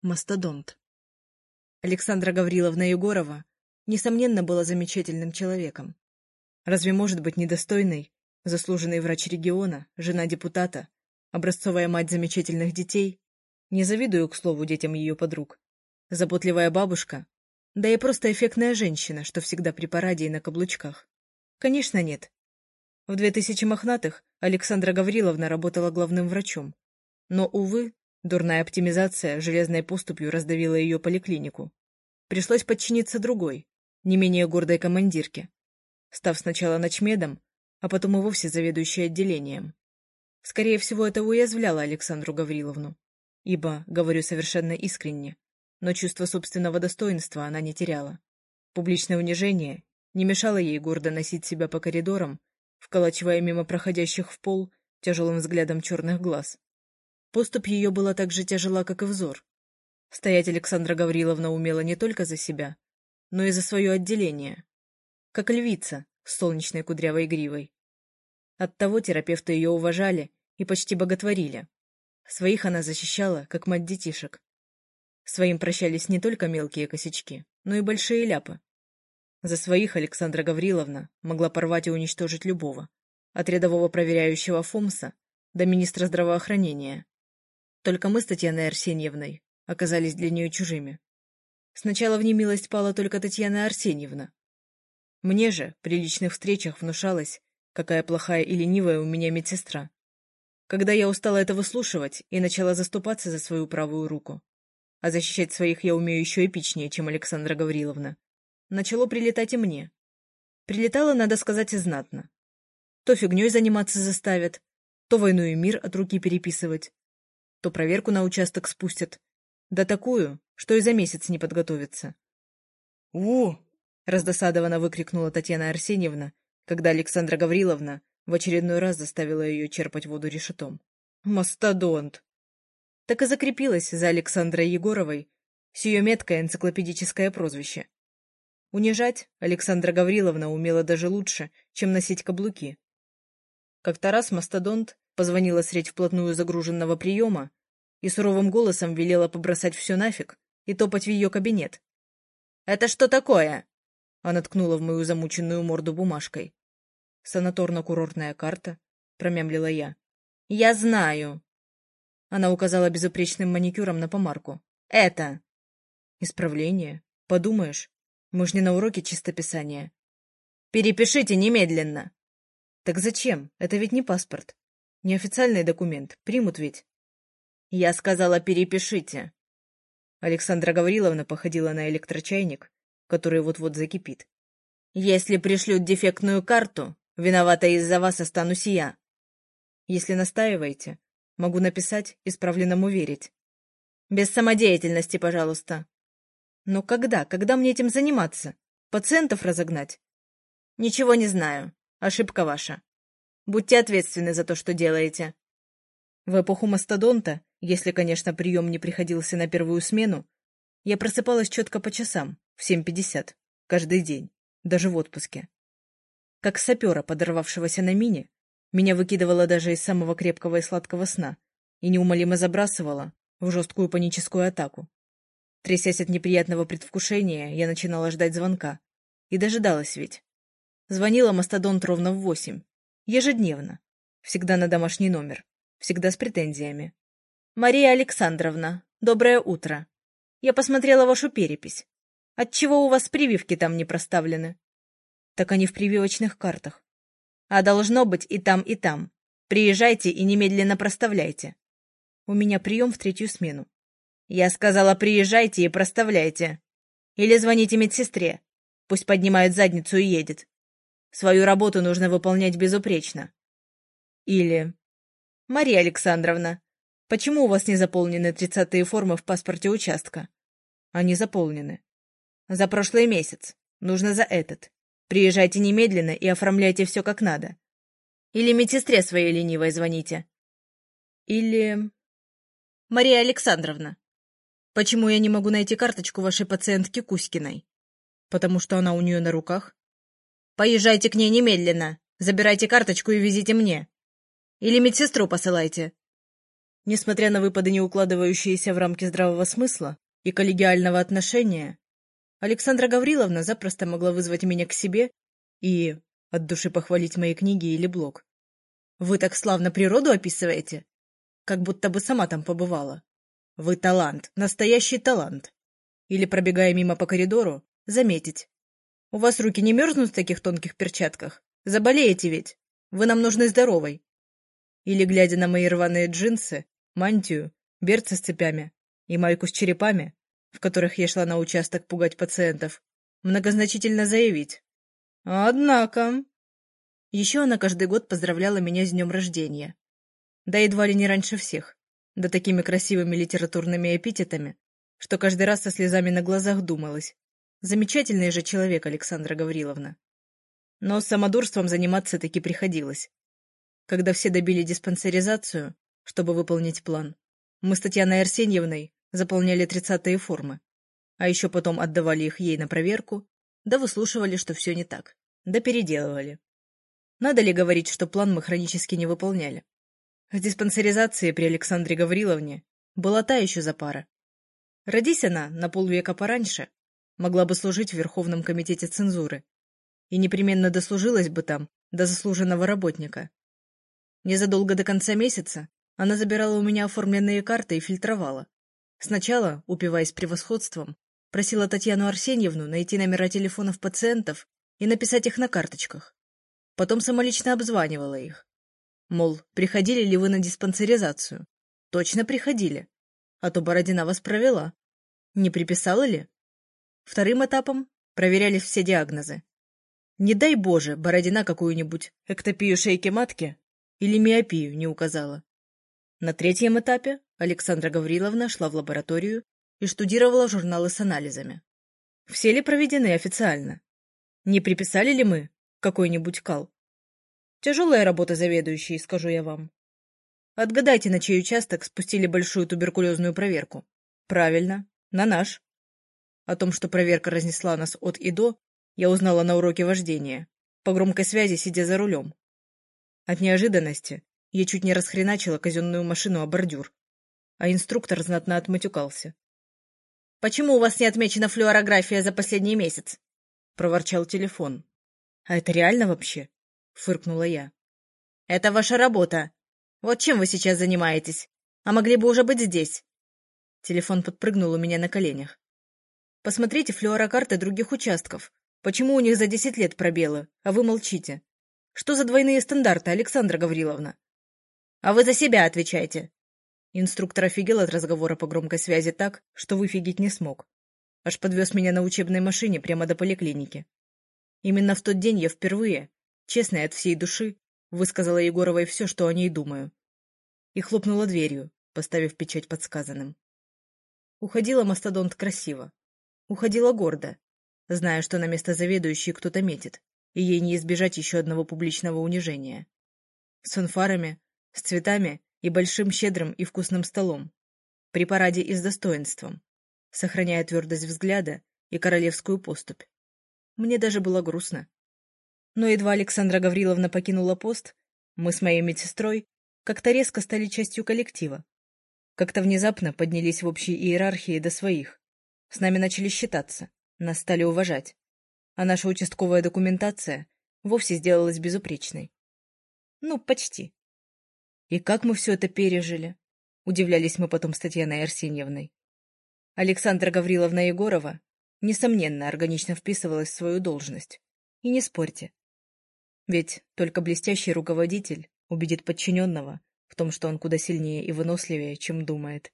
Мастодонт. Александра Гавриловна Егорова, несомненно, была замечательным человеком. Разве может быть недостойной, заслуженный врач региона, жена депутата, образцовая мать замечательных детей? Не завидую, к слову, детям ее подруг. Заботливая бабушка, да и просто эффектная женщина, что всегда при параде и на каблучках. Конечно, нет. В 2000 мохнатых Александра Гавриловна работала главным врачом. Но, увы, Дурная оптимизация железной поступью раздавила ее поликлинику. Пришлось подчиниться другой, не менее гордой командирке, став сначала ночмедом, а потом и вовсе заведующей отделением. Скорее всего, это уязвляло Александру Гавриловну, ибо, говорю совершенно искренне, но чувство собственного достоинства она не теряла. Публичное унижение не мешало ей гордо носить себя по коридорам, вколачивая мимо проходящих в пол тяжелым взглядом черных глаз. Поступь ее была так же тяжела, как и взор. Стоять Александра Гавриловна умела не только за себя, но и за свое отделение. Как львица с солнечной кудрявой гривой. Оттого терапевты ее уважали и почти боготворили. Своих она защищала, как мать детишек. Своим прощались не только мелкие косячки, но и большие ляпы. За своих Александра Гавриловна могла порвать и уничтожить любого, от рядового проверяющего Фомса до министра здравоохранения. Только мы с Татьяной Арсеньевной оказались для нее чужими. Сначала в немилость пала только Татьяна Арсеньевна. Мне же при личных встречах внушалось, какая плохая и ленивая у меня медсестра. Когда я устала это выслушивать и начала заступаться за свою правую руку, а защищать своих я умею еще эпичнее, чем Александра Гавриловна, начало прилетать и мне. Прилетало, надо сказать, и знатно. То фигней заниматься заставят, то войну и мир от руки переписывать, то проверку на участок спустят. Да такую, что и за месяц не подготовится. «У!» — раздосадованно выкрикнула Татьяна Арсеньевна, когда Александра Гавриловна в очередной раз заставила ее черпать воду решетом. «Мастодонт!» Так и закрепилась за Александрой Егоровой сие меткое энциклопедическое прозвище. Унижать Александра Гавриловна умела даже лучше, чем носить каблуки. Как-то раз мастодонт позвонила средь вплотную загруженного приема и суровым голосом велела побросать все нафиг и топать в ее кабинет. «Это что такое?» Она ткнула в мою замученную морду бумажкой. «Санаторно-курортная карта», — промямлила я. «Я знаю». Она указала безупречным маникюром на помарку. «Это». «Исправление? Подумаешь, мы ж не на уроке чистописания». «Перепишите немедленно». «Так зачем? Это ведь не паспорт. Неофициальный документ. Примут ведь. Я сказала, перепишите. Александра Гавриловна походила на электрочайник, который вот-вот закипит. Если пришлют дефектную карту, виновата из-за вас останусь я. Если настаиваете, могу написать исправленному верить. Без самодеятельности, пожалуйста. Но когда? Когда мне этим заниматься? Пациентов разогнать? Ничего не знаю. Ошибка ваша. Будьте ответственны за то, что делаете. В эпоху мастодонта, если, конечно, прием не приходился на первую смену, я просыпалась четко по часам, в 7.50, каждый день, даже в отпуске. Как сапера, подорвавшегося на мине, меня выкидывало даже из самого крепкого и сладкого сна и неумолимо забрасывало в жесткую паническую атаку. Трясясь от неприятного предвкушения, я начинала ждать звонка. И дожидалась ведь. Звонила мастодонт ровно в восемь, Ежедневно. Всегда на домашний номер. Всегда с претензиями. «Мария Александровна, доброе утро. Я посмотрела вашу перепись. Отчего у вас прививки там не проставлены?» «Так они в прививочных картах». «А должно быть и там, и там. Приезжайте и немедленно проставляйте. У меня прием в третью смену. Я сказала, приезжайте и проставляйте. Или звоните медсестре. Пусть поднимает задницу и едет. Свою работу нужно выполнять безупречно. Или... Мария Александровна, почему у вас не заполнены тридцатые формы в паспорте участка? Они заполнены. За прошлый месяц. Нужно за этот. Приезжайте немедленно и оформляйте все как надо. Или медсестре своей ленивой звоните. Или... Мария Александровна, почему я не могу найти карточку вашей пациентки Кузькиной? Потому что она у нее на руках. Поезжайте к ней немедленно. Забирайте карточку и везите мне. Или медсестру посылайте. Несмотря на выпады, не укладывающиеся в рамки здравого смысла и коллегиального отношения, Александра Гавриловна запросто могла вызвать меня к себе и от души похвалить мои книги или блог. «Вы так славно природу описываете, как будто бы сама там побывала. Вы талант, настоящий талант. Или, пробегая мимо по коридору, заметить. У вас руки не мерзнут в таких тонких перчатках? Заболеете ведь. Вы нам нужны здоровой. Или, глядя на мои рваные джинсы, мантию, берцы с цепями и майку с черепами, в которых я шла на участок пугать пациентов, многозначительно заявить. Однако... Еще она каждый год поздравляла меня с днем рождения. Да едва ли не раньше всех, да такими красивыми литературными эпитетами, что каждый раз со слезами на глазах думалось. Замечательный же человек, Александра Гавриловна. Но самодурством заниматься таки приходилось. Когда все добили диспансеризацию, чтобы выполнить план, мы с Татьяной Арсеньевной заполняли тридцатые формы, а еще потом отдавали их ей на проверку, да выслушивали, что все не так, да переделывали. Надо ли говорить, что план мы хронически не выполняли? В диспансеризации при Александре Гавриловне была та еще запара. Родись она на полвека пораньше, могла бы служить в Верховном комитете цензуры и непременно дослужилась бы там до заслуженного работника. Незадолго до конца месяца она забирала у меня оформленные карты и фильтровала. Сначала, упиваясь превосходством, просила Татьяну Арсеньевну найти номера телефонов пациентов и написать их на карточках. Потом самолично обзванивала их. Мол, приходили ли вы на диспансеризацию? Точно приходили. А то Бородина вас провела. Не приписала ли? Вторым этапом проверялись все диагнозы. Не дай Боже, Бородина какую-нибудь эктопию шейки матки или миопию не указала. На третьем этапе Александра Гавриловна шла в лабораторию и штудировала журналы с анализами. Все ли проведены официально? Не приписали ли мы какой-нибудь кал? Тяжелая работа заведующей, скажу я вам. Отгадайте, на чей участок спустили большую туберкулезную проверку. Правильно, на наш. О том, что проверка разнесла нас от и до, я узнала на уроке вождения, по громкой связи, сидя за рулем. От неожиданности я чуть не расхреначила казенную машину о бордюр, а инструктор знатно отматюкался. — Почему у вас не отмечена флюорография за последний месяц? — проворчал телефон. — А это реально вообще? — фыркнула я. — Это ваша работа. Вот чем вы сейчас занимаетесь? А могли бы уже быть здесь. Телефон подпрыгнул у меня на коленях. Посмотрите флюорокарты других участков. Почему у них за десять лет пробелы, а вы молчите? Что за двойные стандарты, Александра Гавриловна? А вы за себя отвечайте. Инструктор офигел от разговора по громкой связи так, что выфигить не смог. Аж подвез меня на учебной машине прямо до поликлиники. Именно в тот день я впервые, честно и от всей души, высказала Егоровой все, что о ней думаю. И хлопнула дверью, поставив печать подсказанным. Уходила мастодонт красиво. Уходила гордо, зная, что на место заведующей кто-то метит, и ей не избежать еще одного публичного унижения. С фанфарами, с цветами и большим щедрым и вкусным столом. При параде и с достоинством, сохраняя твердость взгляда и королевскую поступь. Мне даже было грустно. Но едва Александра Гавриловна покинула пост, мы с моей медсестрой как-то резко стали частью коллектива. Как-то внезапно поднялись в общей иерархии до своих. С нами начали считаться. Нас стали уважать. А наша участковая документация вовсе сделалась безупречной. Ну, почти. И как мы все это пережили? Удивлялись мы потом с Татьяной Арсеньевной. Александра Гавриловна Егорова, несомненно, органично вписывалась в свою должность. И не спорьте. Ведь только блестящий руководитель убедит подчиненного в том, что он куда сильнее и выносливее, чем думает.